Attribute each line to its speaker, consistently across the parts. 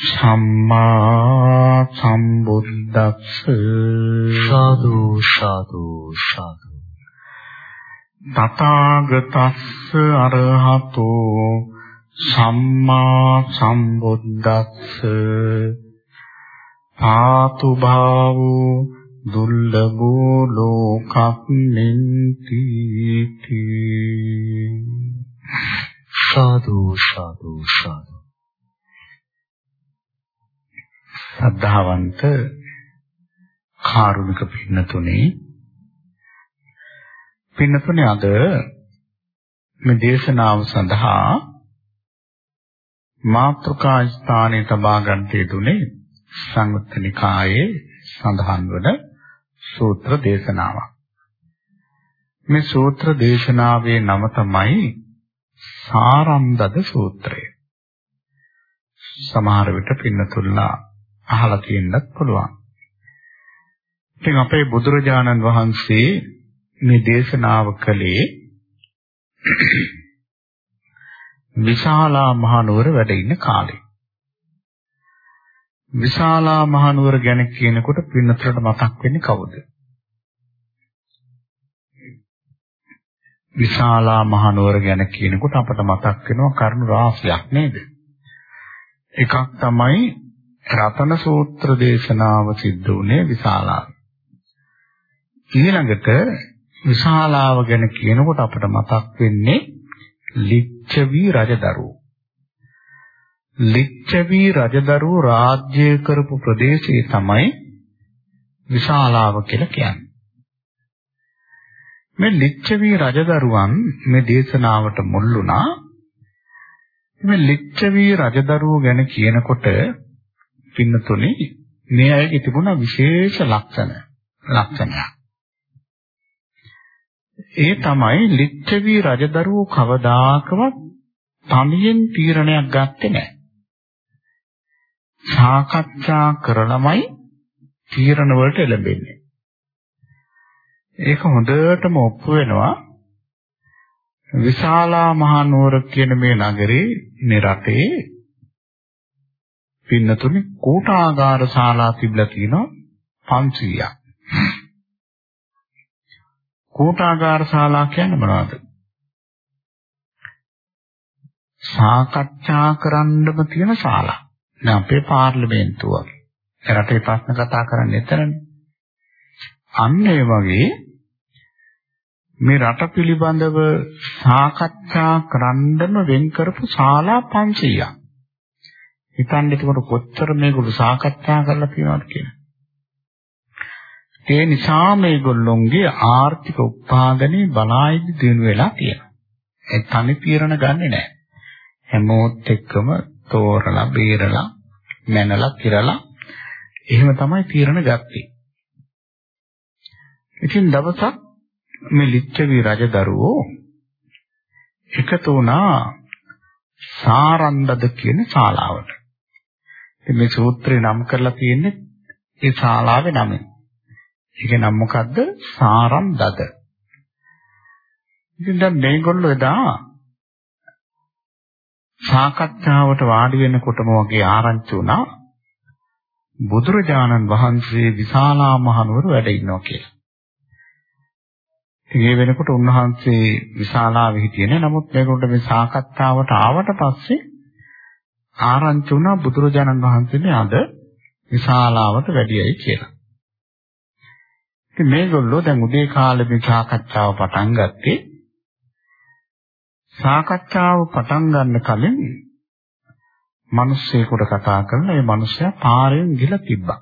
Speaker 1: සම්මා සම්බුද්දස්ස.
Speaker 2: සාදු සාදු සාදු.
Speaker 1: තථාගතස්ස අරහතෝ සම්මා සම්බුද්දස්ස. පාතු භාවෝ දුර්ලභෝ ලෝකක්නින්ති
Speaker 2: සාදු සාදු සාදු
Speaker 1: ශ්‍රද්ධාවන්ත කාරුණික පින්නතුනේ පින්නතුනේ අද මේ දේශනාව සඳහා මාත්‍රකා ස්ථානයේ තබා ගන්නට යෙදුනේ සංයුත්ත නිකායේ සඳහන් වන සූත්‍ර දේශනාවක්. මේ සූත්‍ර දේශනාවේ නම තමයි සාරම්දද සූත්‍රය. සමහර විට පින්නතුල්ලා අහලා තියෙන්නත් පුළුවන්. ඉතින් අපේ බුදුරජාණන් වහන්සේ මේ දේශනාව කළේ විශාලා මහනුවර වැඩ ඉන්න කාලේ. විශාලා මහනුවර ගැන කියනකොට පින්නතරට මතක් වෙන්නේ කවුද? විශාලා මහනුවර ගැන කියනකොට අපට මතක් වෙනවා කරුණු රාශියක් නේද? එකක් තමයි රතන සූත්‍ර දේශනාව සිද්ධ වුණේ විශාලාවේ. ඊළඟට විශාලාව ගැන කියනකොට අපිට මතක් වෙන්නේ ලිච්ඡවි රජදරුවෝ. ලිච්ඡවි රජදරුවෝ රාජ්‍ය කරපු ප්‍රදේශය තමයි විශාලාව කියලා කියන්නේ. මේ ලිච්ඡවි රජදරුවන් මේ දේශනාවට මුල් වුණා. මේ ලිච්ඡවි රජදරුවෝ ගැන කියනකොට පින්නතුනේ මේ අයගේ තිබුණ විශේෂ ලක්ෂණ ලක්ෂණයක්. ඒ තමයි ලිච්ඡවි රජදරුවෝ කවදාකවත් තනියෙන් තීරණයක් ගත්තේ නැහැ. සාකච්ඡා කරලමයි තීරණ වලට එළඹෙන්නේ. ඒක හොඳටම ඔප්පු වෙනවා විශාලා මහනුවර කියන මේ නගරේ මේ රටේ පින්නතුනේ කෝටාගාර ශාලා තිබිලා තියෙනවා 500ක්. කෝටාගාර ශාලා කියන්නේ මොනවද? සාකච්ඡා කරන්නම තියෙන ශාලා. දැන් අපේ පාර්ලිමේන්තුව වගේ. රටේ ප්‍රශ්න කතා කරන්නේ එතරම්නේ. අන්න ඒ වගේ මේ රට පිළිබඳව සාකච්ඡා කරන්නම වෙන් කරපු ශාලා 500ක්. හිතන්න එතකොට කොච්චර මේගොල්ලෝ සාකච්ඡා කරලා තියෙනවද කියලා. ඒ නිසා මේගොල්ලොන්ගේ ආර්ථික උත්පාදනයේ බලායිදි දිනු වෙලා තියෙනවා. ඒ තනි තීරණ ගන්නෙ නැහැ. හැමෝත් එක්කම තෝරලා, බේරලා, මැනලා, කිරලා එහෙම තමයි තීරණ ගත්තේ. ඉතින් දවසක් මේ ලිච්ඡවි රජදරුවෝ එකතු වුණා සාරන්දද කියන ශාලාවට. ඉතින් මේ සූත්‍රේ නම් කරලා තියෙන්නේ ඒ ශාලාවේ නමින්. ඒක නම් මොකද්ද? සාරම් දද. ඉතින් දැන් මේගොල්ලෝ එදා සාකච්ඡාවට වාඩි වෙනකොටම වගේ ආරංචි වුණා බුදුරජාණන් වහන්සේ විශාලා මහනුවර වැඩ ඉන්නවා කියලා. ඉතින් ඒ වෙනකොට උන්වහන්සේ විශාලාවේ හිටියේ නෑ. නමුත් මේගොල්ලෝ මේ සාකච්ඡාවට ආවට පස්සේ ආරංචි වුණා බුදුරජාණන් වහන්සේනේ අද විශාලාවට වැඩියයි කියලා. ඉතින් මේගොල්ලෝ දැන් උදේ කාලේ මේ සාකච්ඡාව පටන් ගත්තේ සාකච්ඡාව පටන් ගන්න කලින් මිනිස්සෙකුට කතා කරලා ඒ මිනිස්සයා පාරෙන් ගිහලා තිබ්බා.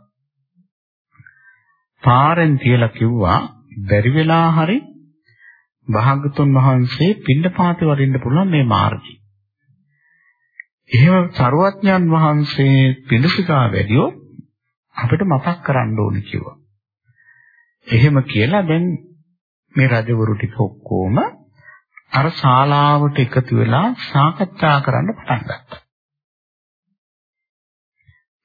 Speaker 1: පාරෙන් තියලා කිව්වා බැරි වෙලා හරි භාගතුන් වහන්සේ පින්නපාතේ වඩින්න පුළුවන් මේ මාර්ගය. එහෙම සරුවඥන් වහන්සේ පිඬුසිකා වැඩියෝ අපිට මතක් කරන්න ඕනේ කිව්වා. එහෙම කියලා දැන් මේ රජවරු ටික ඔක්කොම අර ශාලාවට එකතු වෙලා සාකච්ඡා කරන්න පටන් ගත්තා.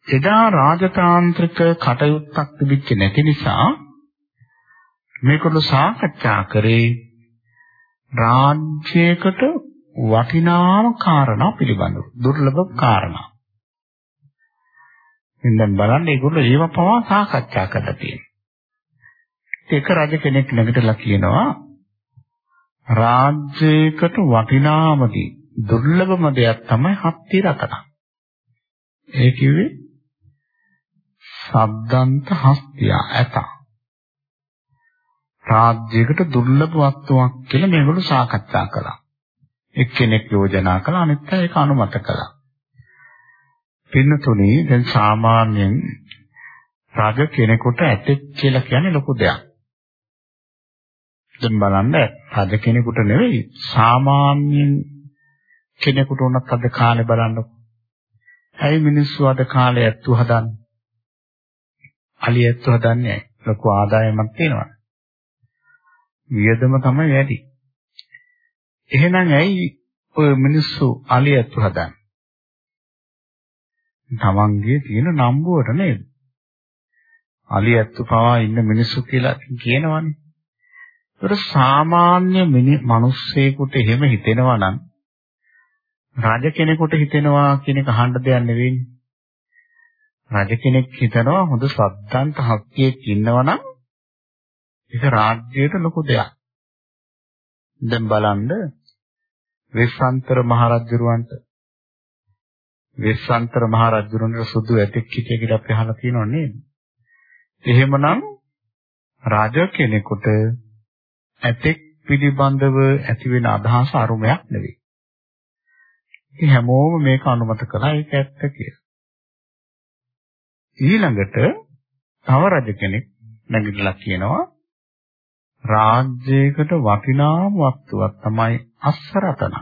Speaker 1: එදා රාජතාන්ත්‍රික කටයුත්තක් තිබිච්ච නැති නිසා මේකළු සාකච්ඡා කරේ රාජ්‍යයකට වටිනාම කාරණා පිළිබඳව දුර්ලභ කාරණා. ඉතින් බලන්න ඒගොල්ලෝ ඒව පවා සාකච්ඡා කරලා තියෙනවා. එක රජ කෙනෙක් නැගිටලා කියනවා රාජ්‍යයකට වටිනාමදී දුර්ලභම දෙයක් තමයි හත්ති රතන. ඒ කිව්වේ සද්දන්ත හස්තිය ඇත. රාජ්‍යයකට දුර්ලභ වස්තුවක් කියලා මේගොල්ලෝ සාකච්ඡා කළා. එක්කෙනෙක් යෝජනා කළා අනිත් අය ඒක අනුමත කළා. පින්නතුනේ දැන් සාමාන්‍යයෙන් රජ කෙනෙකුට ඇතෙක් කියලා කියන්නේ ලොකු දෙයක්. දැන් බලන්න රජ කෙනෙකුට නෙවෙයි සාමාන්‍යයෙන් කෙනෙකුට උනත් අද කාලේ බලන්නකො. ඇයි මිනිස්සු අද කාලේ ඇත්තු හදන්නේ? අලි ඇත්තු හදන්නේ ලොකු ආදායමක් තියෙනවා. වියදම තමයි වැඩි. එහෙනම් ඇයි ඔය මිනිස්සු අලි ඇත්තු හදන්නේ? තමන්ගේ තියෙන නම්බුවට නේද? අලි ඇත්තු පවා ඉන්න මිනිස්සු කියලා කියනවනේ. ඒතර සාමාන්‍ය මිනිස්සෙකුට එහෙම හිතෙනවා නම් රජ කෙනෙකුට හිතෙනවා කියන එක අහන්න දෙයක් නෙවෙයි. රජ කෙනෙක් හිතනවා හොඳ සද්දන්ත හක්කියෙක් ඉන්නවනම් ඒක රාජ්‍යයට ලොකු දෙයක්. දැන් බලන්න වෙස්සන්තර මහරජුරවන්ට වෙස්සන්තර මහරජුරන්ට සුදු ඇතෙක් හිටිය කියලා අපි අහලා තියෙනව නේද? එහෙමනම් රාජ කෙනෙකුට ඇතෙක් පිළිබඳව ඇති වෙන අදහස අරුමයක් නෙවෙයි. ඉතින් හැමෝම මේක අනුමත කළා ඒක ඇත්ත කියලා. ඊළඟට තව රජ කෙනෙක් නැගිටලා කියනවා රාජ්‍යයකට වටිනාම වස්තුවක් තමයි අස්සරතන.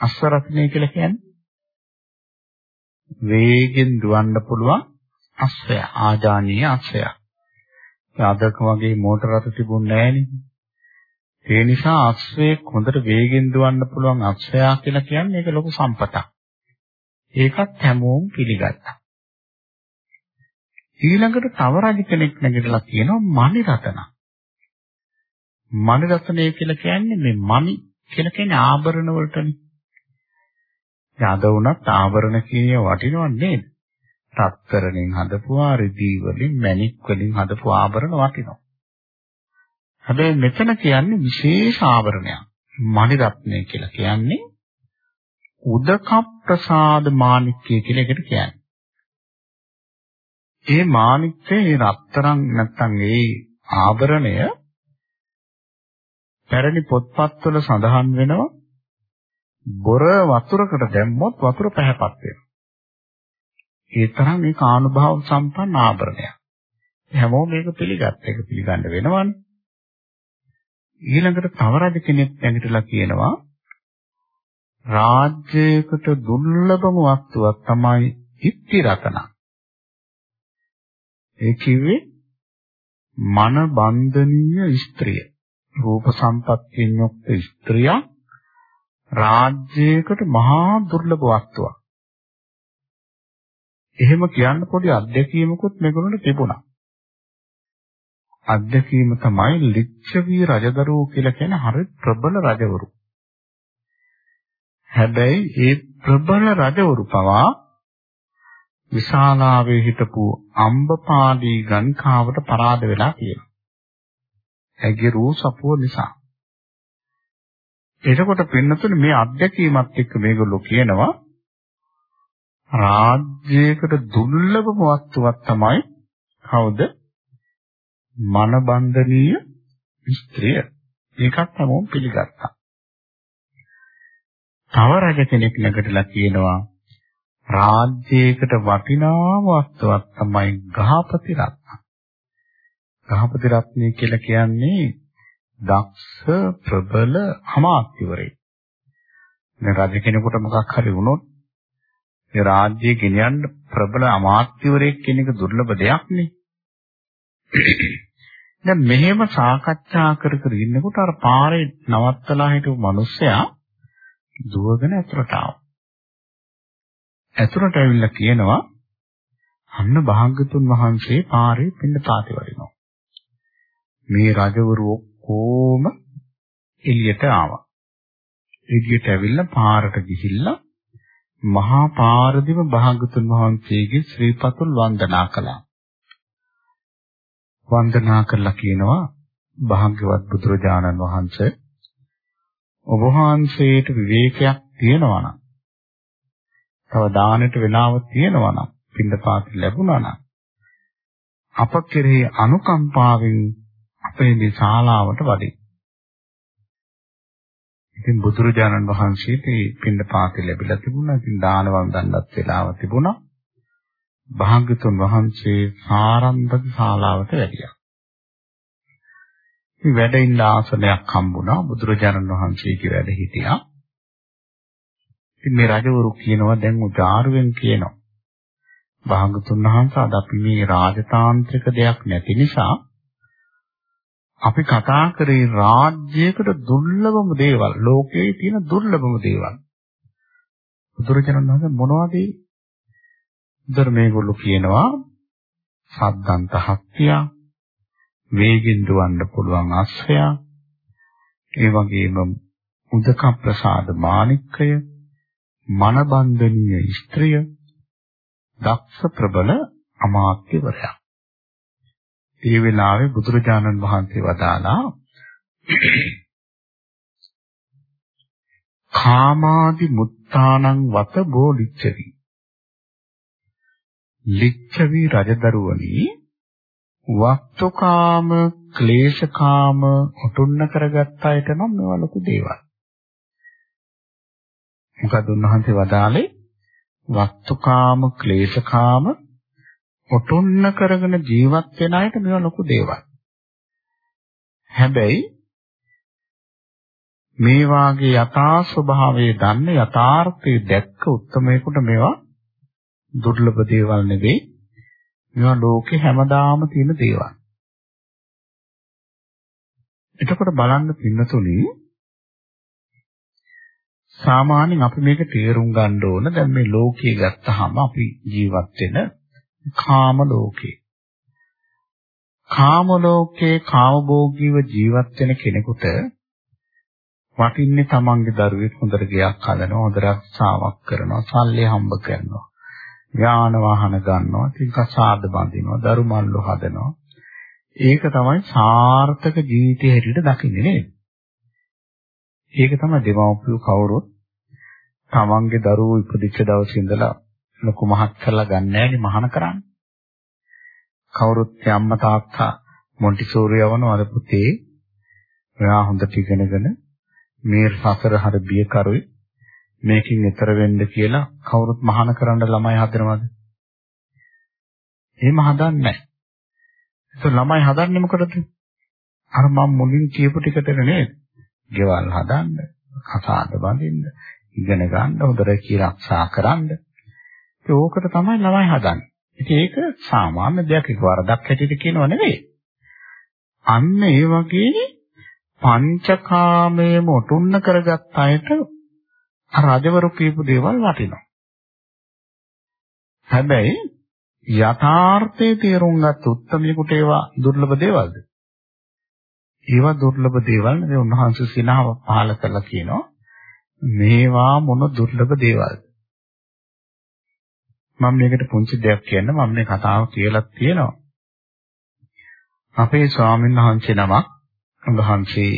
Speaker 1: අස්සරතනය කියලා කියන්නේ වේගෙන් දුවන්න පුළුවන් අස්සය ආජානීය අස්සය. ආදක වගේ මෝටර රථ තිබුණේ නැහෙනේ. ඒ නිසා අස්සයෙක් හොඳට වේගෙන් දුවන්න පුළුවන් අස්සයා කියලා කියන්නේ ඒක ලොකු සම්පතක්. ඒකත් හැමෝම පිළිගත්තා. ඊළඟට තව රජ කෙනෙක් නැගිටලා කියනවා මණි රතන. මණි රතනය කියලා කියන්නේ මේ මණි කියලා කියන්නේ ආභරණ වලටනේ. යද වුණත් ආභරණ කියන වටිනව නේද? රත්තරන්ෙන් හදපුවා, රිදී වලින්, මණික් වලින් හදපු ආභරණ වටිනවා. හැබැයි මෙතන කියන්නේ විශේෂ ආභරණයක්. මණි රත්නය කියලා කියන්නේ උදක ප්‍රසාද මාණික්කය කියලා එකට කියන්නේ. ඒ මාණික්කේ ඒ රත්තරන් නැත්තම් ඒ ආභරණය පැරණි පොත්පත්වල සඳහන් වෙනවා බොර වතුරකට දැම්මොත් වතුර පැහැපත් වෙනවා. ඒ තරම් මේ කානුභාව සම්පන්න ආභරණයක්. හැමෝම මේක පිළිගත්ත එක පිළිගන්න වෙනවනේ. ඊළඟට තව රජ කෙනෙක් නැගිටලා කියනවා රාජ්‍යයකට දුර්ලභම වස්තුවක් තමයි ඉත්ති රතන. ඒ කිව්වේ මන බන්ධනීය ස්ත්‍රිය. රූප සම්පත්තියෙන් යුක්ත ස්ත්‍රිය රාජ්‍යයකට මහා දුර්ලභ වස්තුවක්. එහෙම කියන්න පොඩි අත්දැකීමකුත් මේගොල්ලන්ට තිබුණා. අත්දැකීම තමයි ලිච්ඡවි රජදරුවෝ කියලා කියන හරි ප්‍රබල රජවරු. හැබැයි ඒ ප්‍රබල රජවරු පවා විශාලාවේ හිටපු අම්බපාලී ගණ්කාවට පරාද වෙලා තියෙනවා. ඇගේ රූ සපුව නිසා. එතකොට පින්නතුනේ මේ අත්දැකීමත් එක්ක මේගොල්ලෝ කියනවා රාජ්‍යයකට දුර්ලභම වස්තුවක් තමයි කවුද? මනබන්ධනීය ස්ත්‍රිය. ඒකත් හැමෝම පිළිගත්තා. තව රජ කෙනෙක් ළඟටලා කියනවා රාජ්‍යයකට වටිනාම වස්තුවක් තමයි ගහපති රත්න. ගහපති රත්නය කියලා කියන්නේ දක්ෂ ප්‍රබල අමාත්‍යවරයෙක්. දැන් රජ කෙනෙකුට මොකක් හරි වුණොත් ඒ රාජ්‍යය ගෙනියන්න ප්‍රබල අමාත්‍යවරයෙක් කියන එක දුර්ලභ දෙයක් නේ. දැන් මෙහෙම සාකච්ඡා කර කර ඉන්නකොට අර පාරේ නවත්තලා හිටපු මිනිස්සයා දුවගෙන ඇතුළට ආවා. ඇතුළට ඇවිල්ලා කියනවා අන්න භාග්‍යතුන් වහන්සේ පාරේ පින්න තාති වඩිනවා. මේ රජවරු ඔක්කොම එළියට ආවා. එළියට ඇවිල්ලා පාරට ගිහිල්ලා මහා පාරදිම භාග්‍යතුන් වහන්සේගේ ශ්‍රී පතුල් වන්දනා කළා. වන්දනා කරලා කියනවා භාග්‍යවත් බුදුරජාණන් වහන්සේ ඔබ වහන්සේට විවේකයක් තියෙනවා නම් තව දානෙට වෙලාව තියෙනවා නම් පින්දපාත ලැබුණා නම් අප කෙරෙහි අනුකම්පාවෙන් අපේ මේ ශාලාවට වඩේ. ඉතින් බුදුරජාණන් වහන්සේට මේ පින්දපාත ලැබිලා තිබුණා. ඉතින් දාන වන්දනත් වෙලාව තිබුණා. භාග්‍යතුන් වහන්සේ සාරන්දක ශාලාවට වැඩියා. මේ වැඩ ඉන්න ආසනයක් හම්බුණා බුදුරජාණන් වහන්සේගේ වැඩ හිටියා. ඉතින් මේ රජවරු කියනවා දැන් උදාරුවෙන් කියනවා. භාගතුන් වහන්සේ අද අපි මේ රාජතාන්ත්‍රික දෙයක් නැති නිසා අපි කතා කරේ රාජ්‍යයකට දුර්ලභම දේවල් ලෝකයේ තියෙන දුර්ලභම දේවල්. බුදුරජාණන් වහන්සේ මොනවද? උදර මේගොල්ලෝ කියනවා සද්දන්ත හත්තිය වේගින් දුවන්න පුළුවන් අස්සයා ඒ වගේම උදක ප්‍රසාද මාණික්කය මනබන්ධනීය ස්ත්‍රිය දක්ෂ ප්‍රබල අමාත්‍යවරයා. ඒ වෙලාවේ බුදුරජාණන් වහන්සේ වදාලා කාමාදි මුත්තානං වත බෝලිච්චවි. ලිච්ඡවි රජදරුවනි වක්තුකාම ක්ලේශකාම ඔටුන්න කරගත්ත අයට නම් මේවා ලොකු දේවල්. මොකද උන්වහන්සේ වදාලේ වස්තුකාම ක්ලේශකාම ඔටුන්න කරගෙන ජීවත් වෙන අයට මේවා ලොකු දේවල්. හැබැයි මේ වාගේ යථා ස්වභාවය දන්න යථාර්ථය දැක්ක උත්මයෙකුට මේවා දුර්ලභ දේවල් නෙවෙයි. මේවා ලෝකේ හැමදාම තියෙන දේවල්. එතකොට බලන්න පින්නතුනි සාමාන්‍යයෙන් අපි මේක තේරුම් ගන්න ඕන. දැන් මේ ලෝකයේ ගත්තාම අපි ජීවත් වෙන කාම ලෝකේ. කාම ලෝකේ කාමභෝගීව ජීවත් වෙන කෙනෙකුට වටින්නේ තමන්ගේ දරුවෙක් හොඳට ගයක් හදනවා හොඳ රක්ෂාවක් කරනවා සල්ලි හම්බ කරනවා යාන වාහන ගන්නවා ඉතින් කසාද බඳිනවා දරු මල්ලු හදනවා. ඒක තමයි සාර්ථක ජීවිතය හැටියට දකින්නේ නේද? ඒක තමයි දෙමව්පියෝ කවුරුත් තමන්ගේ දරුවෝ ඉපදිච්ච දවසේ ඉඳලා ලොකු මහත් කරලා ගන්න නෑනේ මහාන කරන්නේ. කවුරුත් අම්මා තාත්තා මොන්ටිසෝරි යවනවාද පුතේ ඔයා හොඳට ඉගෙනගෙන මේ සසර හර බිය කරුයි මේකින් ඈතර වෙන්න කියලා කවුරුත් මහාන කරන්න ළමයි හදනවද? එහෙම හදන්නේ නැහැ. ඒක ළමයි හදන්නේ මොකටද? අර මම මුලින් කියපු ටිකට නේද? ගෙවල් හදන්න, කසාද බඳින්න, ඉගෙන ගන්න, හොඳට කියලා ආරක්ෂා කරන්න. ඒක ඕකට තමයි ළමයි හදන්නේ. ඉතින් ඒක සාමාන්‍ය දෙයක් ඒක වරදක් හැටියට කියනව නෙවෙයි. අන්න ඒ වගේ පංචකාමයේම ඔටුන්න කරගත් අයට රජවරු කියපු දේවල් වටිනවා. හැබැයි යථාර්ථයේ තේරුම් ගත්ත උත්තරමියෙකුට ඒවා දුර්ලභ දේවල්ද? ඒවා දුර්ලභ දේවල් නෙවෙයි. උන්වහන්සේ සිනාව පහල කරලා කියනවා. මේවා මොන දුර්ලභ දේවල්ද මම මේකට පුංචි දෙයක් කියන්න මම මේ කතාව කියලා තියෙනවා. අපේ ස්වාමීන් වහන්සේ නමක් උන්වහන්සේ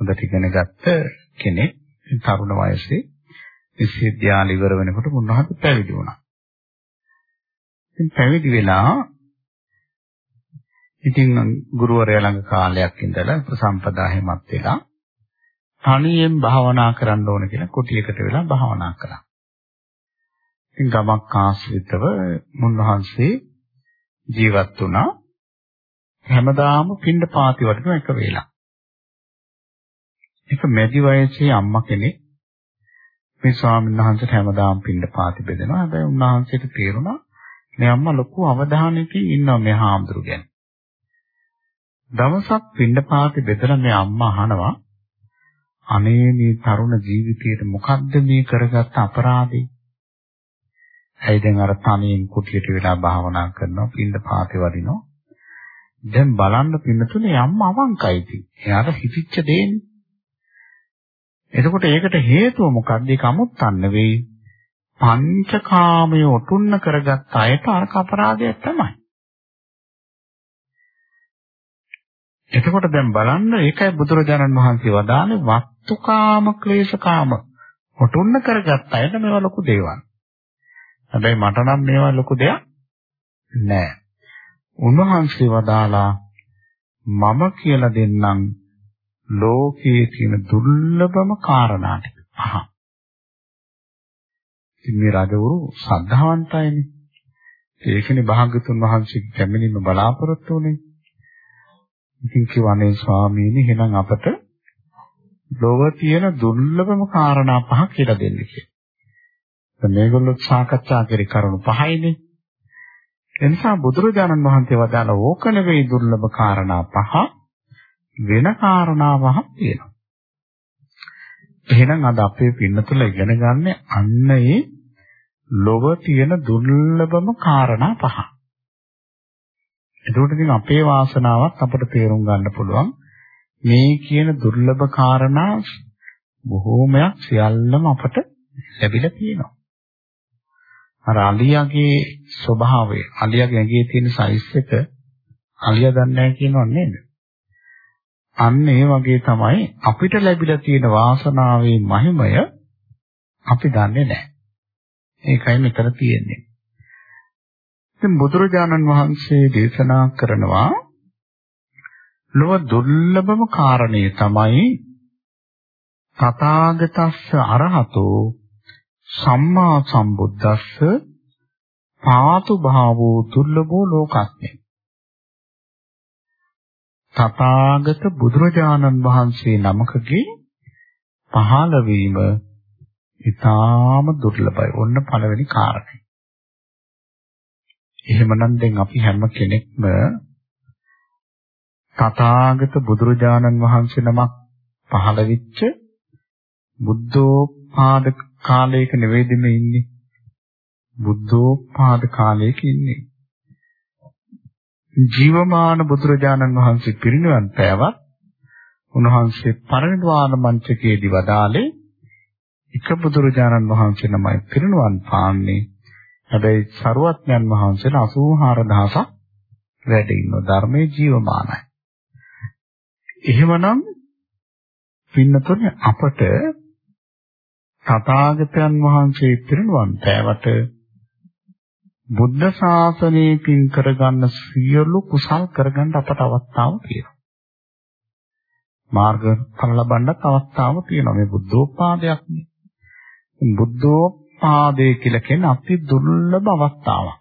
Speaker 1: හොඳට ඉගෙන ගත්ත කෙනෙක් තරුණ වයසේ විශ්වවිද්‍යාල ඉවර වෙනකොට උන්වහන්සේ පැවිදි වුණා. ඉතින් පැවිදි වෙලා ඉතින් ගුරුවරයා ළඟ කාලයක් ඉඳලා ප්‍රසම්පදා හැමත් වෙලා තනියෙන් භාවනා කරන්න ඕන කියලා කුටියකට වෙලා භාවනා කළා. ඉතින් ගමක් ආශ්‍රිතව මුන්වහන්සේ ජීවත් වුණා. හැමදාම පින්ඩ පාති වටන එක වේලා. එක මැදි වයසේ අම්මා කෙනෙක් මේ ස්වාමීන් වහන්සේට හැමදාම පින්ඳ පාති බෙදෙනවා. හැබැයි උන්වහන්සේට තේරුණා මේ අම්මා ලොකු අවධානයකින් ඉන්නවා මේ හාමුදුරු ගැන. දවසක් පින්ඳ පාති බෙදලා මේ අම්මා අහනවා අනේ මේ තරුණ ජීවිතයේ මොකද්ද මේ කරගත්ත අපරාධේ? ඇයි දැන් අර තනියෙන් කුටියට වෙලා භාවනා කරනවා පින්ඳ පාති වදිනවා. දැන් බලන්න පින්නතුනේ අම්මා අවංකයිති. එයාට හිතිච්ච දෙන්නේ. එතකොට ඒකට හේතුව මොකක්ද? ඒක අමුත්තන්න වෙයි. පංචකාමයේ ඔටුන්න කරගත්ත අයට අරක අපරාධයක් තමයි. එතකොට දැන් බලන්න ඒකයි බුදුරජාණන් වහන්සේ වදාළේ වස්තුකාම ක්ලේශකාම ඔටුන්න කරගත්ත අයට මේවා ලොකු දේවල්. හැබැයි මට නම් මේවා ලොකු දෙයක් නෑ. උන්වහන්සේ වදාලා මම කියලා දෙන්නම් ලෝකයේ තියෙන දුර්ලභම කාරණා ටික. අහ. ඉතින් මේ රජවරු ශ්‍රද්ධාවන්තයිනේ. ඒකනේ භාග්‍යතුන් වහන්සේ කැමිනීම බලාපොරොත්තු වුනේ. ඉතින් කිව්වනේ ස්වාමීනි එහෙනම් අපට ලෝව තියෙන දුර්ලභම කාරණා පහ කියලා දෙන්න කියලා. දැන් මේගොල්ලෝ සාකච්ඡා කරේ කරුණු පහයිනේ. එනිසා බුදුරජාණන් වහන්සේ වදාළ ඕක නෙවෙයි දුර්ලභ කාරණා පහ වෙන කාරණාවක් තියෙනවා. එහෙනම් අද අපේ පින්නතුල ඉගෙන ගන්න අන්න ඒ ලොව තියෙන දුර්ලභම කාරණා පහ. එතකොට ඉතින් අපේ වාසනාවත් අපිට තේරුම් ගන්න පුළුවන් මේ කියන දුර්ලභ කාරණා බොහෝමයක් සියල්ලම අපට ලැබිලා තියෙනවා. අර අලියාගේ ස්වභාවය අලියාගේ ඇඟේ තියෙන සයිස් එක අලියා දන්නේ නැහැ කියනව නේද? අන්න ඒ වගේ තමයි අපිට ලැබිලා තියෙන වාසනාවේ මහිමය අපි දන්නේ නැහැ. ඒකයි මෙතන තියෙන්නේ. ඉතින් බුදුරජාණන් වහන්සේ දේශනා කරනවා ලොව දුර්ලභම කාරණේ තමයි තථාගතස්ස අරහතෝ සම්මා සම්බුද්දස්ස පාතු භාවෝ දුර්ලභෝ ලෝකස්මේ තථාගත බුදුරජාණන් වහන්සේ නමකගේ පහළ වීම ඊටාම දුර්ලභයි. ඔන්න පළවෙනි කාරණය. එහෙමනම් දැන් අපි හැම කෙනෙක්ම තථාගත බුදුරජාණන් වහන්සේ නමක් පහළ වෙච්ච බුද්ධෝත්පාද කාලයක නෙවෙයිද මේ ඉන්නේ. බුද්ධෝත්පාද කාලයක ඉන්නේ. ජීවමාන බුදුරජාණන් වහන්සේ පිරිනිවන් පෑවත් උන්වහන්සේ පරිනිර්වාණ මංචකයේදී වදාළේ එක බුදුරජාණන් වහන්සේ නමයි පිරිනිවන් පාන්නේ. හැබැයි සරුවත්යන් වහන්සේලා 84000ක් වැඩ ඉන්න ධර්මයේ ජීවමානයි. එහෙමනම් පින්නතොනේ අපට තථාගතයන් වහන්සේ පිරිනිවන් පෑවට බුද්ධ ශාසනයකින් කරගන්න සියලු කුසල් කරගන්න අපට අවස්ථාව තියෙනවා. මාර්ගඵල ලබන්නත් අවස්ථාව තියෙනවා. මේ බුද්ධෝත්පාදයක් නේ. බුද්ධෝත්පාදේ කියලා කියන්නේ අති දුර්ලභ අවස්ථාවක්.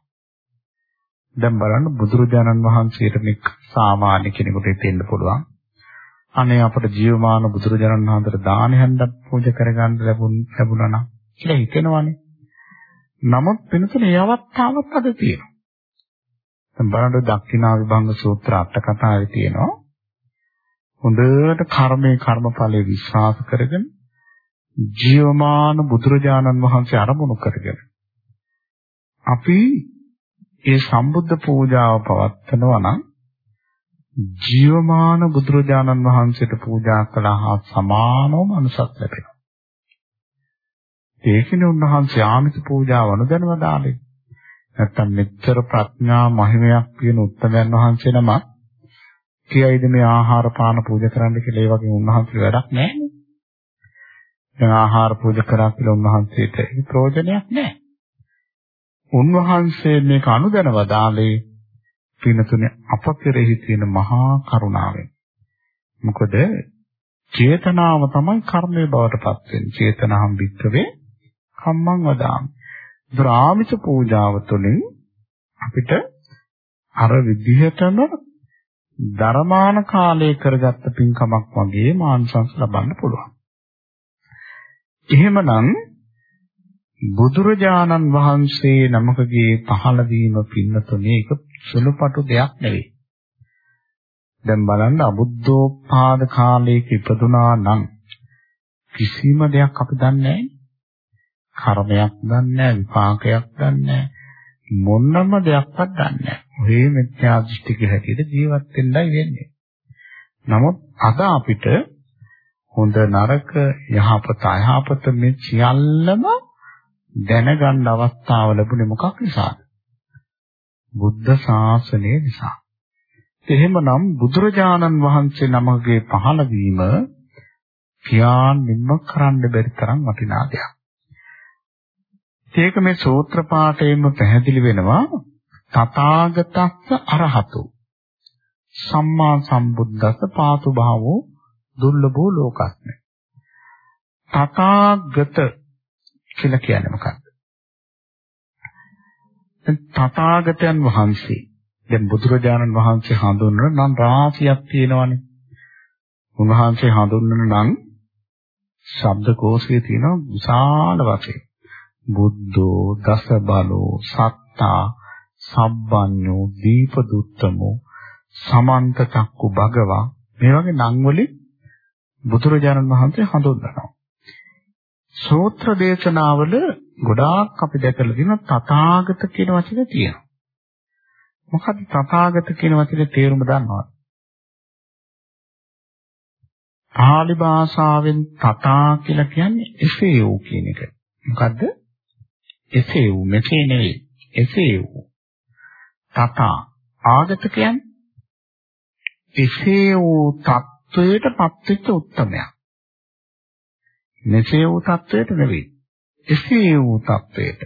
Speaker 1: දැන් බලන්න බුදුරජාණන් වහන්සේට මේ සාමාන්‍ය කෙනෙකුට හිතෙන්න පුළුවන්. අනේ අපට ජීවමාන බුදුරජාණන් වහන්සේට දාන හැන්දක් පූජා කරගන්න ලැබුණා නම් කියලා හිතෙනවනේ. නමුත් වෙනතන ඒ අවස්ථාවක් අද තියෙනවා. දැන් බලන්න දක්ෂිනා විභංග සූත්‍ර අට කතාවේ තියෙනවා. හොඳට කර්මයේ කර්මඵලයේ විශ්වාස කරගෙන ජීවමාන බුදුරජාණන් වහන්සේ අරමුණු කරගෙන අපි ඒ සම්බුද්ධ පූජාව පවත්වනවා නම් ජීවමාන බුදුරජාණන් වහන්සේට පූජා කළා හා සමානවම අනුසත් ලැබෙනවා. ඒකනේ උන්වහන්සේ ආමිත පූජාව අනුදැනව දාලේ. නැත්තම් මෙච්චර ප්‍රඥා මහිමයක් කියන උත්තමයන් වහන්සේ නම කියයිද මේ ආහාර පාන පූජා කරන්න කියලා ඒ වගේ උන්වහන්සේ වැඩක් නැහැ. දැන් ආහාර පූජා කරා කියලා උන්වහන්සේට ඒ ප්‍රයෝජනයක් නැහැ. උන්වහන්සේ මේක අනුදැනව දාලේ පිනතුනේ අප කෙරෙහි තියෙන මහා කරුණාවෙන්. මොකද චේතනාව තමයි කර්මයේ බවට පත් වෙන්නේ. චේතනහම් වික්කවේ කම්මං වදාමි. ධ්‍රාමිත පූජාව තුළින් අපිට අර විදිහටම ධර්මාන කාලයේ කරගත්ත පින්කමක් වගේ මානසංස ලබන්න පුළුවන්. එහෙමනම් බුදුරජාණන් වහන්සේ නමකගේ පහළ වීම පින්නතුනේ ඒක සුළුපටු දෙයක් නෙවෙයි. දැන් බලන්න අබුද්ධෝත්පාද කාලයක ඉපදුනා නම් කිසිම දෙයක් අපි දන්නේ කර්මයක් දන්නේ විපාකයක් දන්නේ මොනම දෙයක්වත් දන්නේ නැහැ. ඔය මිත්‍යා දෘෂ්ටික හැටියට ජීවත් වෙන්නයි වෙන්නේ. නමුත් අද අපිට හොඳ නරක යහපත අයහපත මේ සියල්ලම දැනගන්න අවස්ථාව ලැබුණේ මොකක් නිසාද? බුද්ධ ශාසනය නිසා. එහෙමනම් බුදුරජාණන් වහන්සේ නමගේ පහළ වීම කියානින්ම කරන්න බැරි තරම් වටිනා දෙයක්. ඒක මේ සූත්‍ර පාඨයෙන්ම පැහැදිලි වෙනවා තථාගතස්ස අරහතු සම්මා සම්බුද්දස්ස පාතු භාවෝ දුර්ලභෝ ලෝකස්මේ තථාගත කියලා කියන්නේ මොකක්ද? තථාගතයන් වහන්සේ දැන් බුදුරජාණන් වහන්සේ හඳුන්වන නම් රාශියක් තියෙනවානේ. උන්වහන්සේ හඳුන්වන නම් ශබ්දකෝෂයේ තියෙන විශාල වශයෙන් බුද්ධෝ දස බලෝ සත්තා සබ්බඤ්ඤෝ දීපදුත්තමෝ සමන්ත චක්කු භගවා මේ වගේ නම් වලින් බුදුරජාණන් වහන්සේ හඳුන්වනවා. සූත්‍ර දේශනාවල ගොඩාක් අපි දැකලා තියෙනවා තථාගත කියන වචනේ තියෙනවා. මොකද්ද තථාගත කියන වචනේ තේරුම දන්නවද? පාලි භාෂාවෙන් තථා කියලා කියන්නේ එසේ වූ කියන එක. මොකද්ද? එසේ වූ මෙසේ නෙවෙයි. එසේ වූ. තථා ආගත කියන්නේ එසේ වූ තත්වයට පත්වෙච්ච උත්තරමයක්. මෙසේ වූ තත්වයට නෙවෙයි. එසේ වූ තත්වයට.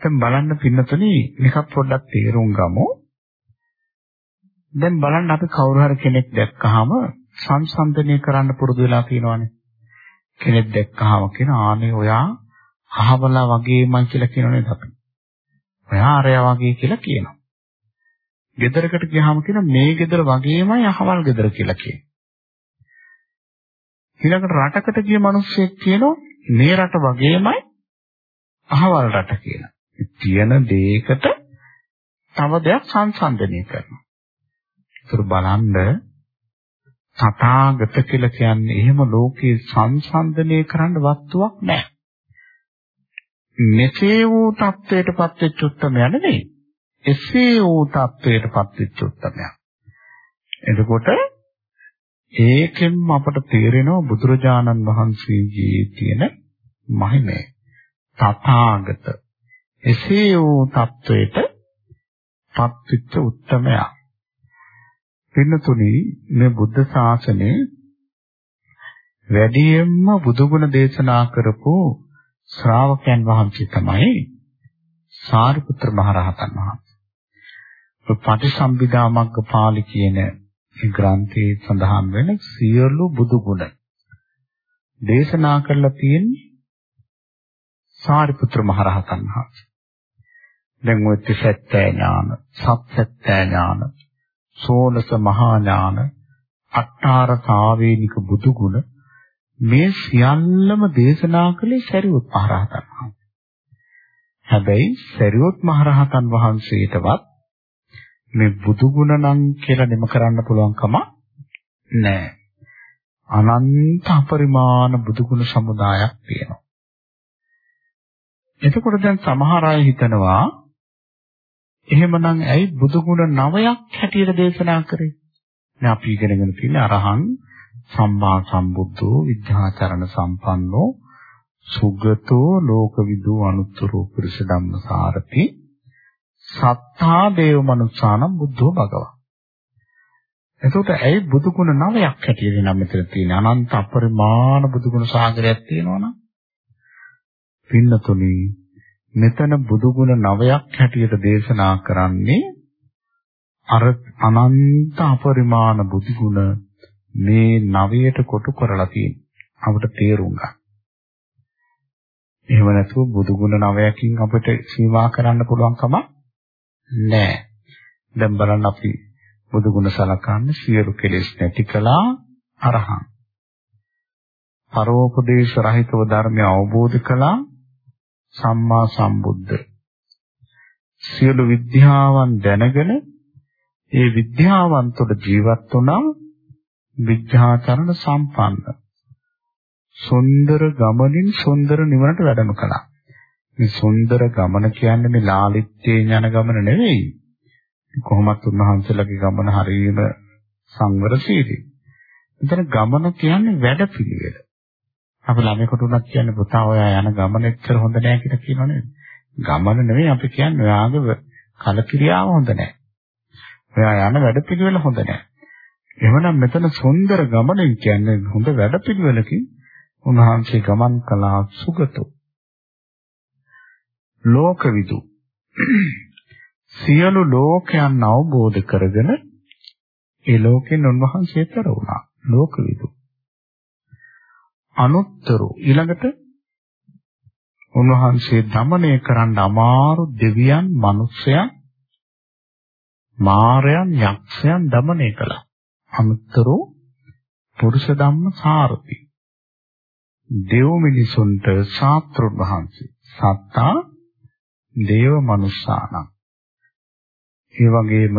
Speaker 1: දැන් බලන්න පින්නතුනි මේක පොඩ්ඩක් තේරුම් ගමු. දැන් බලන්න අපි කවුරු හරි කෙනෙක් දැක්කහම සංසන්දනය කරන්න පුරුදු වෙලා තියෙනවානේ. කෙනෙක් දැක්කහම කියන ආනේ ඔයා අහවලා වගේමයි කියලා කියනනේ අපි. ඔයා අරයා වගේ කියලා කියනවා. ගෙදරකට ගියාම කියන මේ ගෙදර වගේමයි අහවල් ගෙදර කියලා කියනවා. ඊළඟට රටකට ගිය මිනිස්සෙක් කියනවා මේ රට වගේමයි අහවල් රට කියලා. තියෙන දෙයකට තව දෙයක් සංසන්දනය කරනවා. ඒතර බලන්න තථාගත කියලා කියන්නේ එහෙම ලෝකේ සංසන්දනය කරන්න වස්තුවක් නැහැ. මෙසේ වූ தത്വයටපත් වෙච්ච උත්තමය නෙවෙයි. එසේ වූ තත්වයටපත් වෙච්ච උත්තරයක්. එතකොට ඒකෙන් අපට තේරෙනවා බුදුරජාණන් වහන්සේගේ තියෙන මහිමය. තථාගත එසේ වූ තත්වයට පත්විච්ච උත්තමයා. පින්නතුනි මේ බුද්ධ ශාසනයේ වැඩියෙන්ම බුදුගුණ දේශනා කරපු ශ්‍රාවකයන් වහන්සේ තමයි සාරිපුත්‍ර මහ රහතන් වහන්සේ. පටිසම්භිදා මග්ග පාළි කියන මේ ග්‍රන්ථයේ සඳහන් වෙන සියලු බුදු ගුණ දේශනා කරලා තියෙන්නේ සාරිපුත්‍ර මහරහතන් වහන්සේ. දැන් ඔය ත්‍රිසත්‍ය ඥාන, සත්‍යත්‍ය ඥාන, සෝලස මහා ඥාන, අට්ඨාර සාවේනික බුදු ගුණ මේ සියල්ලම දේශනා කළේ සරියුත් මහරහතන් වහන්සේ. හැබැයි සරියුත් මහරහතන් වහන්සේටවත් මේ බුදු ගුණ නම් කියලා නිම කරන්න පුළුවන් කම නැහැ. අනන්ත අපරිමාණ බුදු ගුණ සමුදායක් තියෙනවා. එතකොට දැන් සමහර අය හිතනවා එහෙමනම් ඇයි බුදු ගුණ නවයක් හැටියට දේශනා කරේ? දැන් අපි ඉගෙනගෙන තියෙන අරහං සම්මා සම්බුද්ධෝ විද්‍යාචරණ සම්පන්නෝ සුගතෝ ලෝකවිදු අනුත්තරෝ පුරුෂ ධම්මසාරති සත්තා දේව මනුස්සානම් බුද්ධෝ භගවා. එතකොට ඇයි බුදු ගුණ නවයක් හැටියට නම් මෙතන තියෙන අනන්ත අපරිමාණ බුදු ගුණ සාගරයක් තියෙනවනම් පින්නතුනි මෙතන බුදු ගුණ නවයක් හැටියට දේශනා කරන්නේ අර අනන්ත අපරිමාණ බුදු ගුණ මේ නවයට කොටු කරලා තියෙන අපිට තේරුම් ගන්න. එහෙම නැතුව බුදු ගුණ නවයකින් අපිට සීමා කරන්න පුළුවන් කමක් නැහැ. දැන් බලන්න අපි බුදු ගුණ සලකන්නේ සියලු කෙලෙස් නැති කළා අරහං. පරෝපදේශ රහිතව ධර්මය අවබෝධ කළා සම්මා සම්බුද්ධ සියලු විද්‍යාවන් දැනගෙන ඒ විද්‍යාවන් තුළ ජීවත් වුණා විද්‍යාචරණ සම්පන්න සුන්දර ගමනින් සුන්දර නිවනට වැඩම කළා මේ සුන්දර ගමන කියන්නේ මේ ලාලිත්‍යයෙන් යන ගමන නෙවෙයි කොහොමත් උන්වහන්සේලාගේ ගමන හරියම සංවරශීලී. එතන ගමන කියන්නේ වැඩපිළිවෙල. අපි ළමයෙකුට උනත් කියන්නේ පුතා ඔයා යන ගමන එච්චර හොඳ නෑ කියලා කියනවනේ. ගමන නෙවෙයි අපි කියන්නේ ඔයාගේ කලකිරියාව හොඳ නෑ. ඔයා යන වැඩපිළිවෙල හොඳ නෑ. එහෙමනම් මෙතන සුන්දර ගමනින් කියන්නේ හොඳ වැඩපිළිවෙලකින් උන්වහන්සේ ගමන් කළා සුගතෝ. ලෝකවිදු. සියලු ලෝකයන් අවබෝධ කරගෙන ඒ ලෝකෙන් උන්වහන්සේ තර වුණා. ලෝකවිදු. අනුත්තර. ඊළඟට උන්වහන්සේ দমনය කරන්න අමාරු දෙවියන් මිනිසයන් මාරයන් යක්ෂයන් দমনය කළා. අනුත්තර පුරුෂ ධම්ම සාරති. දෙව් මිනිසුන්ට සාත්‍රු වහන්සේ සත්තා දේව මනුස්සානම් ඒ වගේම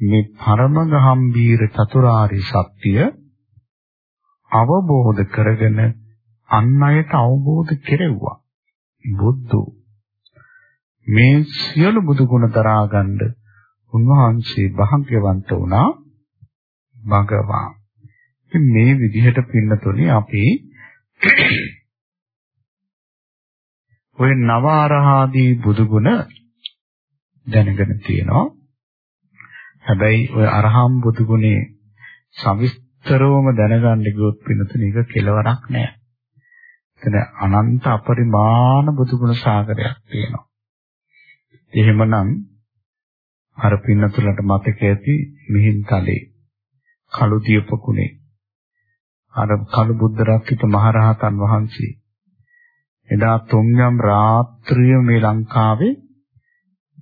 Speaker 1: මේ පරම ගම්බීර චතුරාර්ය සත්‍ය අවබෝධ කරගෙන අන් අයට අවබෝධ කෙරෙව්වා. බුද්ධ මේ සියලු බුදු ගුණ දරා ගන්න උන්වහන්සේ භාග්‍යවන්ත වුණා භගවා. ඉතින් මේ විදිහට පින්නතොලි අපි ඔය නව ආරහාදී බුදු ගුණ දැනගෙන තියෙනවා. හැබැයි ඔය අරහම් බුදු ගුණේ සවිස්තරවම දැනගන්න ගියොත් පින්නතුන එක කෙලවරක් නෑ. එතන අනන්ත අපරිමාණ බුදු ගුණ සාගරයක් තියෙනවා. එහෙමනම් අර පින්නතුලට මතක ඇති මිහින්තලේ කළු දියපකුණේ අර කළු බුද්ධ රක්කිත මහරහතන් වහන්සේ එදා තුන්යම් රාත්‍රිය මේ ලංකාවේ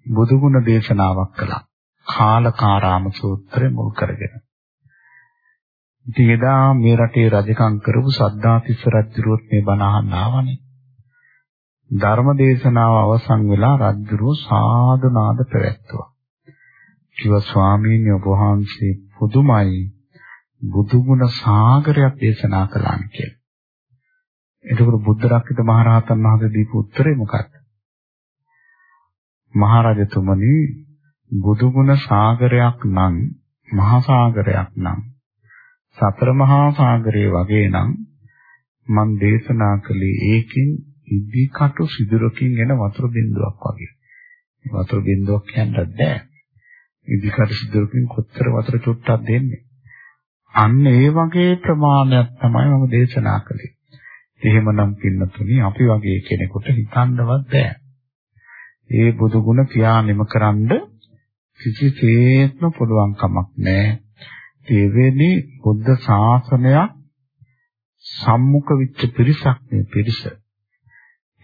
Speaker 1: බුදුගුණ දේශනාවක් කළා. කාලකාරාම සූත්‍රය මුල් කරගෙන. ඉතින් එදා මේ රටේ රජකම් කරපු සද්ධාතිස්ස රජුරුවත් මේ බණ අහන්න ආවනේ. ධර්ම දේශනාව අවසන් වෙලා රජුරුව සාදු නාද පැවැත්තුවා. කිව්වා ස්වාමීන් වහන්සේ පුදුමයි බුදුගුණ සාගරයක් දේශනා කළාන් කියලා. එතකොට බුද්ධ රක්කිත මහරහතන් වහන්සේ දීපු උත්තරේ මොකක්ද? මහරජතුමනි බුදුගුණ සාගරයක් නම් මහා සාගරයක් නම් සතර මහා සාගරයේ වගේ නම් මම දේශනා කළේ ඒකෙන් ඉදි කටු සිදුරකින් එන වතුර බින්දුවක් වගේ. වතුර බින්දුවක් කියන්නත් බෑ. ඉදි කටු සිදුරකින් කොච්චර වතුර චුට්ටක් දෙන්නේ. අන්න ඒ වගේ ප්‍රමාණයක් තමයි මම දේශනා කළේ. එහෙමනම් පින්නතුනි අපි වගේ කෙනෙකුට හිතන්නවත් බෑ. ඒ බුදු ගුණ කියානෙම කරන්න කිසිසේත්ම පුළුවන් කමක් නැහැ. දෙවෙනි බුද්ධ ශාසනයක් සම්මුඛ විච්ච පිරිසක් මේ පිරිස.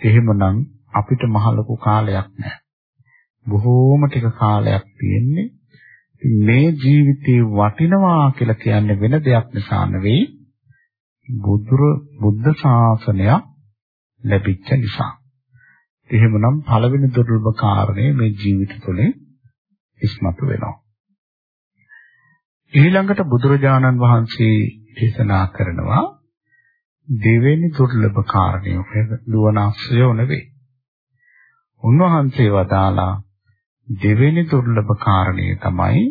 Speaker 1: එහෙමනම් අපිට මහ ලොකු කාලයක් නැහැ. බොහෝම ටික කාලයක් තියෙන්නේ. මේ ජීවිතේ වටිනවා කියලා කියන්නේ වෙන දෙයක් නිසා නෙවෙයි. බුදුර බුද්ධ ශාසනයක් ලැබිච්ච නිසා. එහෙමනම් පළවෙනි දුර්ලභ කාරණය මේ ජීවිත තුළින් ඉස්මතු වෙනවා. ඊළඟට බුදුරජාණන් වහන්සේ දේශනා කරනවා දෙවෙනි දුර්ලභ කාරණය දුවනාශ්‍රය නෙවෙයි. උන්වහන්සේ වදාලා දෙවෙනි දුර්ලභ කාරණය තමයි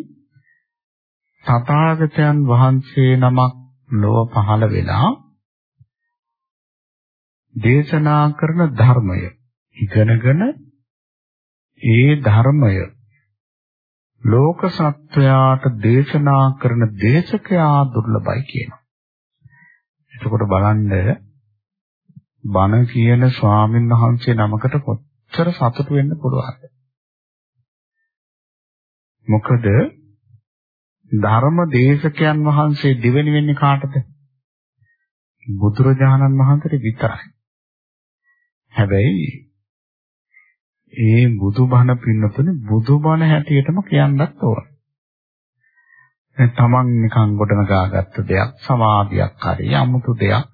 Speaker 1: තථාගතයන් වහන්සේ නමක් ලොව පහළ වෙලා දේශනා කරන ධර්මය ඉගෙනගෙන ඒ ධර්මය ලෝක සත්වයාට දේශනා කරන දේශකයා දුර්ලභයි කියනවා. එතකොට බලන්න බණ කියන ස්වාමීන් වහන්සේ නමකට කොච්චර සතුටු වෙන්න පුළුවන්ද? මොකද ධර්ම දේශකයන් වහන්සේ දෙවෙනි වෙන්නේ කාටද? බුදුරජාණන් වහන්සේට විතරයි. හැබැයි ඒ බුදුබණ පින්නතුනේ බුදුබණ හැටියටම කියන්නත් ඕන. තමන් නිකන් ගොඩනගාගත්ත දෙයක් සමාධියක් හරි 아무තු දෙයක්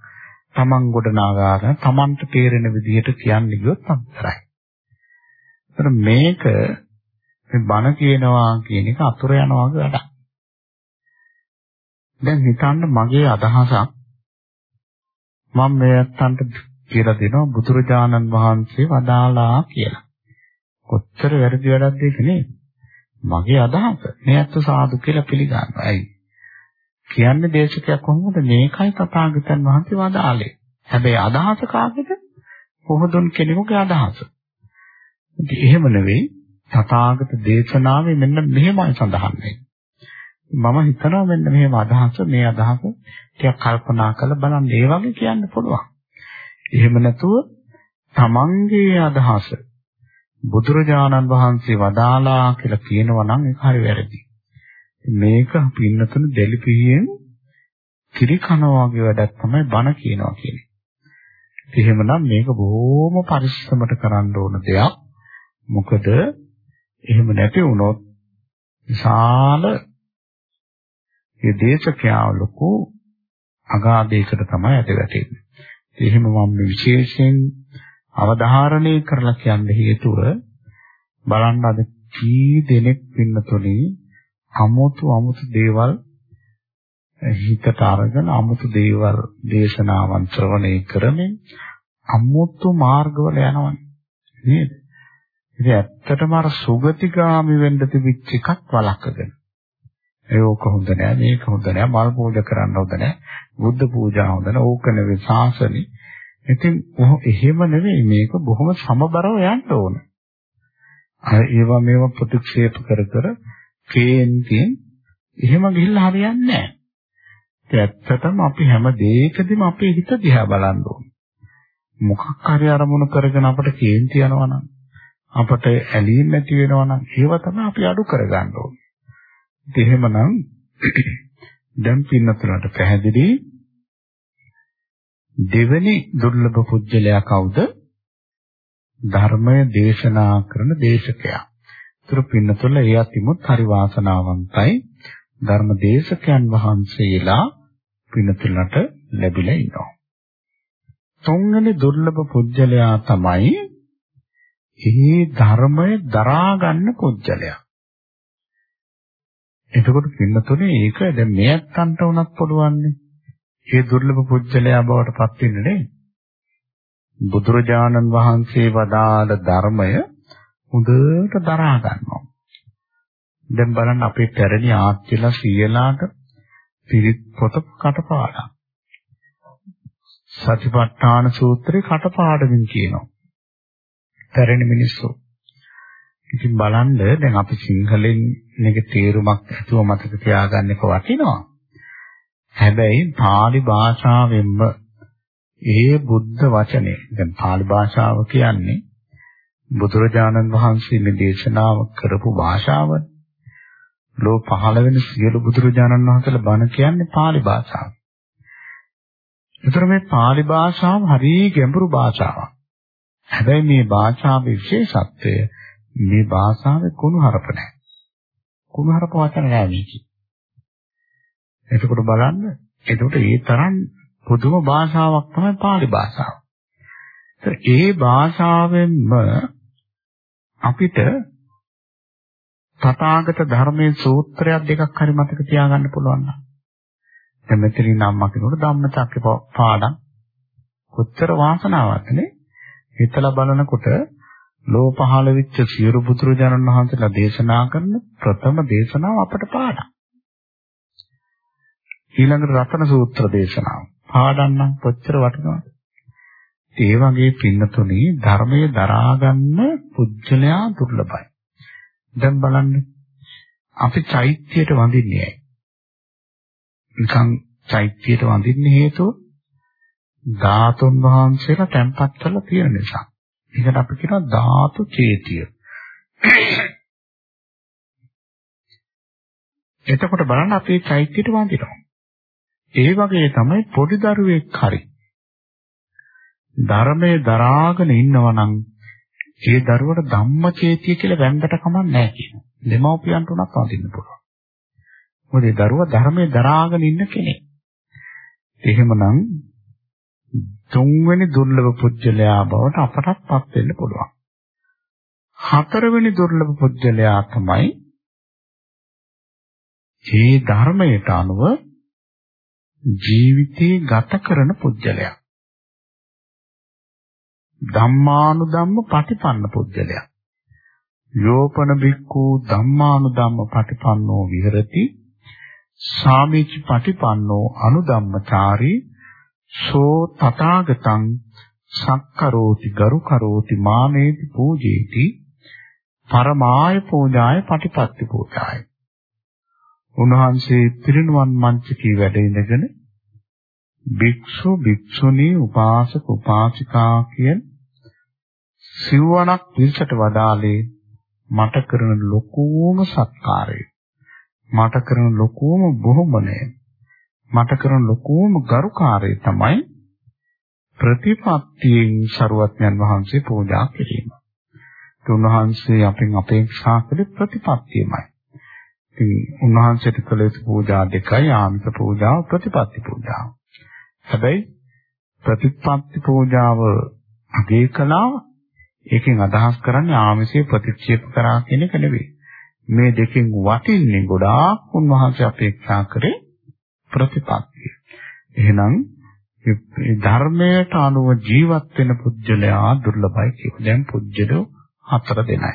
Speaker 1: තමන් ගොඩනගාගෙන තමන්ට තේරෙන විදිහට කියන්නේ ගියොත් අතරයි. ඒතර මේක මේ බණ කියනවා කියන එක අතුර යනවා වගේ වැඩක්. දැන් හිතන්න මගේ අදහසක් මම මේ අත්තන්ට කියලා දෙනවා බුදුරජාණන් වහන්සේ වදාලා කියලා. කොච්චර වැරදි වැඩක්ද ඒක නේද? මගේ අදහස. මේ අත්ත සාදු කියලා පිළිගන්නවා. ඇයි? කියන්නේ දේශකයක් කොහොමද මේකයි තථාගතයන් වහන්සේ වදාළේ. හැබැයි අදහස කාගේද? කොහොදුන් කෙනෙකුගේ අදහස. ඉතින් එහෙම නෙවෙයි තථාගත දේශනාවේ මෙන්න මෙහෙමයි සඳහන් වෙන්නේ. මම හිතනවා මෙන්න මෙහෙම අදහස මේ අදහස ටිකක් කල්පනා කරලා බලන්න ඒ වගේ කියන්න පුළුවන්. එහෙම නැතුව තමන්ගේ අදහස බුදුරජාණන් වහන්සේ වදාලා කියලා කියනවා නම් ඒක හරි වැරදි. මේක පින්නතුන දෙලිපියෙන් කිරි කනවා වගේ වැඩක් තමයි බණ කියනවා කියන්නේ. එහෙමනම් මේක බොහොම පරිස්සමට කරන්න ඕන දෙයක්. මොකද එහෙම නැති වුණොත් විශාල මේ දේශකයා ලොකු අගාධයකට තමයි ඇද වැටෙන්නේ. එහෙම මම විශේෂයෙන් අවධාරණය කරලා කියන්න හේතුව බලන්න අද කී දෙනෙක් පින්නතුනේ අමුතු අමුතු දේවල් හිතට අරගෙන අමුතු දේවල් දේශනාවන් ශ්‍රවණය කරමින් අමුතු මාර්ගවල යනවනේ නේද? ඉතින් ඇත්තටම අර සුගතිගාමි වෙන්න තිබිච්ච එකක් වළක්වගෙන. ඒක හොඳ නෑ මේක හොඳ නෑ මල් පූජා කරන්න හොඳ නෑ බුද්ධ පූජා හොඳ නෑ ඕක නෙවෙයි ශාසනෙ. ඉතින් එහෙම නෙවෙයි මේක බොහොම සමබරව යන්න ඕන. අර ඒවා මේවා ප්‍රතික්ෂේප කර කර කේන්තියෙන් එහෙම ගිහිල්ලා හරියන්නේ නෑ. ඒ ඇත්තටම අපි හැම දෙයකදීම අපේ හිත දිහා බලන්න ඕන. මොකක් හරි අරමුණු කරගෙන අපට කේන්ති යනවා නම් අපට ඇලීම් ඇති වෙනවා නම් ඒව තමයි අපි අඩු කරගන්න ඕනේ. එහෙමනම් දැන් පින්නතුලට පැහැදිලි දෙවෙනි දුර්ලභ පුජ්‍යලයා කවුද? ධර්මය දේශනා කරන දේශකයා. ඒතර පින්නතුල ඒ අතිමුත් හරි වාසනාවන්තයි. ධර්ම දේශකයන් වහන්සේලා පින්නතුලට ලැබිලා ඉන්නවා. තුන්වෙනි දුර්ලභ පුජ්‍යලයා තමයි ඒ ධර්මය දරා ගන්න පුජ්‍යලයා. එතකොට පින්නතුනේ ඒක දැන් මෙයන්ට උනත් පුළුවන්නේ. ඒ දුර්ලභ පුජ්‍යලයා බවට පත් වෙන්නේ නේ. බුදුරජාණන් වහන්සේ වදාළ ධර්මය හොඳට දරා ගන්නවා. දැන් බලන්න අපේ පැරණි ආච්චිලා සීයලාට පිරිත් පොත කටපාඩම්. සතිපට්ඨාන සූත්‍රේ කටපාඩමින් කියනවා. පැරණි මිනිස්සු. ඉතින් බලන්න දැන් අපි සිංහලෙන් මේක තේරුමක් ඇතුව මතක තියාගන්න එක වටිනවා. හැබැයි pāli භාෂාවෙන්ම ඒ බුද්ධ වචනේ දැන් pāli භාෂාව කියන්නේ බුදුරජාණන් වහන්සේ මේ දේශනාව කරපු භාෂාවනේ. ලෝ පහළ වෙන සියලු බුදුරජාණන් වහන්සේලා බණ කියන්නේ pāli භාෂාව. ඒතර මේ pāli භාෂාව හරිය ගැඹුරු භාෂාවක්. හැබැයි මේ භාෂාවේ විශේෂත්වය මේ භාෂාවේ කුණුහරුප නැහැ. කුණුහරුප වචන නැහැ මේකේ. එතකොට බලන්න එතකොට ඒ තරම් පුදුම භාෂාවක් තමයි pāli භාෂාව. ඒ භාෂාවෙන්ම අපිට තථාගත ධර්මයේ සූත්‍රයක් දෙකක් හරි මතක තියාගන්න පුළුවන් නම් දැන් මෙතනින් නම් මකිනුට ධම්මචක්ක පාඩම් කොච්චර වාසනාවක්ද නේ හිතලා බලනකොට ලෝ පහළ වෙච්ච සියලු බුදුරජාණන් වහන්සේලා දේශනා කරන ප්‍රථම දේශනාව අපට පාඩම්. ඊළඟට රතන සූත්‍ර දේශනාව. පාඩම් නම් කොච්චර වටිනවද? ඒ වගේ පින්නතුනි ධර්මයේ දරාගන්න පුජ්‍යලයා දුර්ලභයි. දැන් බලන්න අපි චෛත්‍යයට වඳින්නේ ඇයි? නිකන් චෛත්‍යයට වඳින්න හේතුව ධාතුන් වහන්සේලා තැන්පත් කරලා තියෙන නිසා. ඒකට අපි කියනවා ධාතු චේතිය. එතකොට බලන්න අපේ චෛත්‍යයට වඳිනවා. ඒ වගේ තමයි පොඩි දරුවෙක් හරි ධර්මයේ දරාගෙන ඉන්නවා නම් ඒ දරුවට ධම්මචේතිය කියලා වැන්දට කමක් නැහැ කියනවා. දෙමව්පියන්ට උනත් වඳින්න පුළුවන්. මොකද ඒ දරුවා ධර්මයේ දරාගෙන ඉන්න කෙනෙක්. එහෙමනම් තුන්වෙනි දුර්ලභ පුජ්‍යලයා බවට අපටත්පත් වෙන්න පුළුවන්. හතරවෙනි දුර්ලභ පුජ්‍යලයා තමයි මේ ධර්මයට අනුව ජීවිතේ ගත කරන පුජ්‍යලයා. ධම්මානුධම්ම පටිපන්න පුජ්‍යලයා. යෝපන බික්ඛු ධම්මානුධම්ම පටිපන්නෝ විහෙරති සාමිචි පටිපන්නෝ අනුධම්මචාරී සෝ තථාගතං සක්කරෝති ගරු කරෝති මානේති පූජේති පරමාය පූජාය පටිපත්ති පූජාය. උන්වහන්සේ පිරිනුවන් මංචකී වැඩ ඉඳගෙන භික්ෂු භික්ෂුණී උපාසක උපාසිකා කියන සිවණක් පිරිසට වදාලේ මට කරන ලොකුම සත්කාරය. මට කරන ලොකුම බොහොමනය මට කරන ලොකුම ගරුකාරය තමයි ප්‍රතිපත්තියෙන් ਸਰුවත්යන් වහන්සේ පූජා කිරීම. උන්වහන්සේ අපෙන් අපේක්ෂා කළේ ප්‍රතිපත්තියමයි. ඉතින් උන්වහන්සේට කළ යුතු පූජා දෙකයි ආමිත පූජාව ප්‍රතිපත්ති පූජාව. හැබැයි ප්‍රතිපත්ති පූජාව අගේ කළා ඒකෙන් අදහස් කරන්නේ ආමිෂය ප්‍රතික්ෂේප කරා කියන එක නෙවෙයි. මේ දෙකෙන් වටින්නේ ගොඩාක් උන්වහන්සේ අපේක්ෂා කරේ ප්‍රතිපත්තිය. එහෙනම් ධර්මයට අනුව ජීවත් වෙන පුජ්‍යලයා දුර්ලභයි කියනවා. දැන් පුජ්‍යලෝ හතර දෙනයි.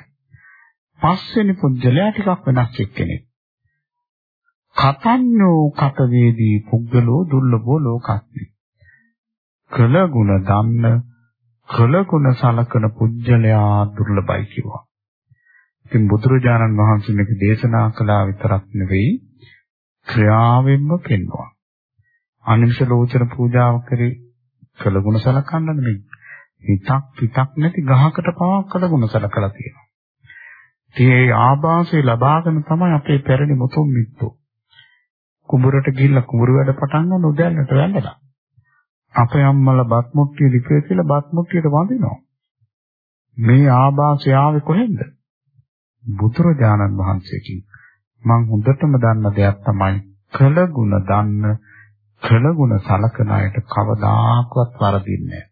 Speaker 1: පස්වෙනි පුජ්‍යලයා ටිකක් වෙනස් එක්කෙනෙක්. කතන්නෝ කතවේදී පුද්ගලෝ දුර්ලභෝ ලෝකස්මි. කළ ගුණ දන්න කළ ගුණ සලකන පුජ්‍යලයා දුර්ලභයි කිව්වා. ඉතින් බුදුරජාණන් වහන්සේ මේක දේශනා කළා විතරක් නෙවෙයි ක්‍රියාවෙන්ම පෙන්වුවා. අනිමිෂ ලෝචන පූජාව කරේ කළගුණ සලකන්න නෙමෙයි. හිතක් පිටක් නැති ගහකට පවා කළගුණ සලකලා තියෙනවා. ඒ ආభాසය ලබාගෙන තමයි අපේ පැරණි මුතුන් මිත්තෝ. කුඹරට ගිහිල්ලා කුඹුරු වැඩ පටන් ගන්න උදැල්ලට වැඳලා. අපේ අම්මලා බත් මුට්ටිය ලිපේ කියලා බත් මුට්ටියට වඳිනවා. මේ ආభాසය ආවේ කොහෙන්ද? බුදුරජාණන් වහන්සේකින්. මම හොඳටම දන්න දෙයක් තමයි කළ ගුණ දන්න කළ ගුණ සලකන අයට කවදාකවත් වරදින්නේ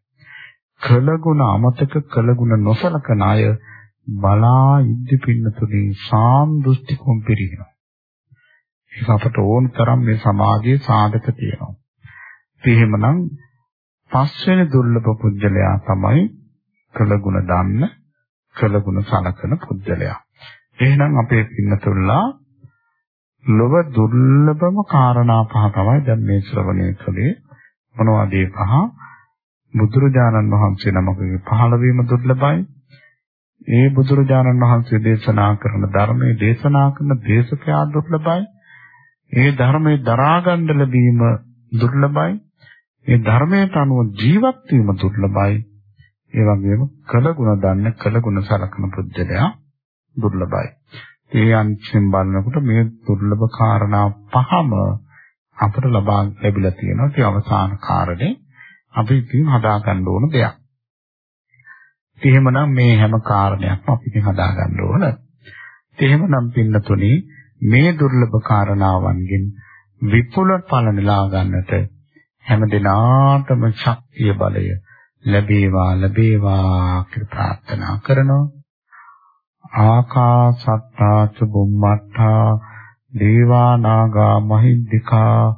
Speaker 1: කළ ගුණ අමතක කළ ගුණ නොසලකන අය බලා ඉද්දි පින්නතුලින් සාම් දෘෂ්ටි කොම් පිරිනවා. ඒක අපට ඕන තරම් මේ සමාජයේ සාධක තියෙනවා. එහෙමනම් පස්වෙනි දුර්ලභ පුජ්‍යලයා තමයි කළ ගුණ දන්න කළ ගුණ සලකන පුජ්‍යලයා. එහෙනම් අපේ පින්නතුල්ලා ලොව දුර්ලභම කාරණා පහ තමයි දැන් මේ ශ්‍රවණය කළේ. මොනවද ඒ පහ? බුදුරජාණන් වහන්සේ නමකගේ පහළ වීම දුර්ලභයි. ඒ බුදුරජාණන් වහන්සේ දේශනා කරන ධර්මයේ දේශනා කරන දේශකයා දුර්ලභයි. ඒ ධර්මයේ දරා ගන්න ලැබීම දුර්ලභයි. ඒ ධර්මයට අනුව ජීවත් වීම දුර්ලභයි. ඒ වගේම කළගුණ දන්න කළගුණ සලකන පුද්ගලයා දුර්ලභයි. ඒ අංශයෙන් බලනකොට මේ දුර්ලභ කාරණා පහම අපට ලබා ලැබිලා තියෙනවා. ඒ අවසාන කාරණේ අපි ඉතින් හදා ගන්න ඕන දෙයක්. එහෙමනම් මේ හැම කාරණයක්ම අපි ඉතින් හදා ගන්න ඕන. එහෙමනම් පින්නතුනි මේ දුර්ලභ කාරණාවන්ගෙන් විපුල ඵල නෙලා ගන්නට හැම දිනාටම ශක්තිය බලය ලැබේවා ලැබේවා කියලා ප්‍රාර්ථනා කරනවා. ආකාසත්තා ච බුම්මත්තා දේවා නාග මහිද්దికා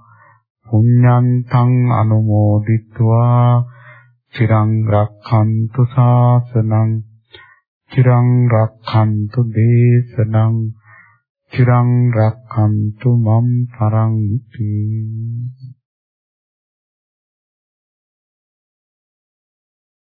Speaker 1: පුඤ්ඤන්තං අනුමෝදිත්වා චිරං රක්ඛන්තු ශාසනං චිරං රක්ඛන්තු දේශනං චිරං රක්ඛන්තු මම් පරන්ති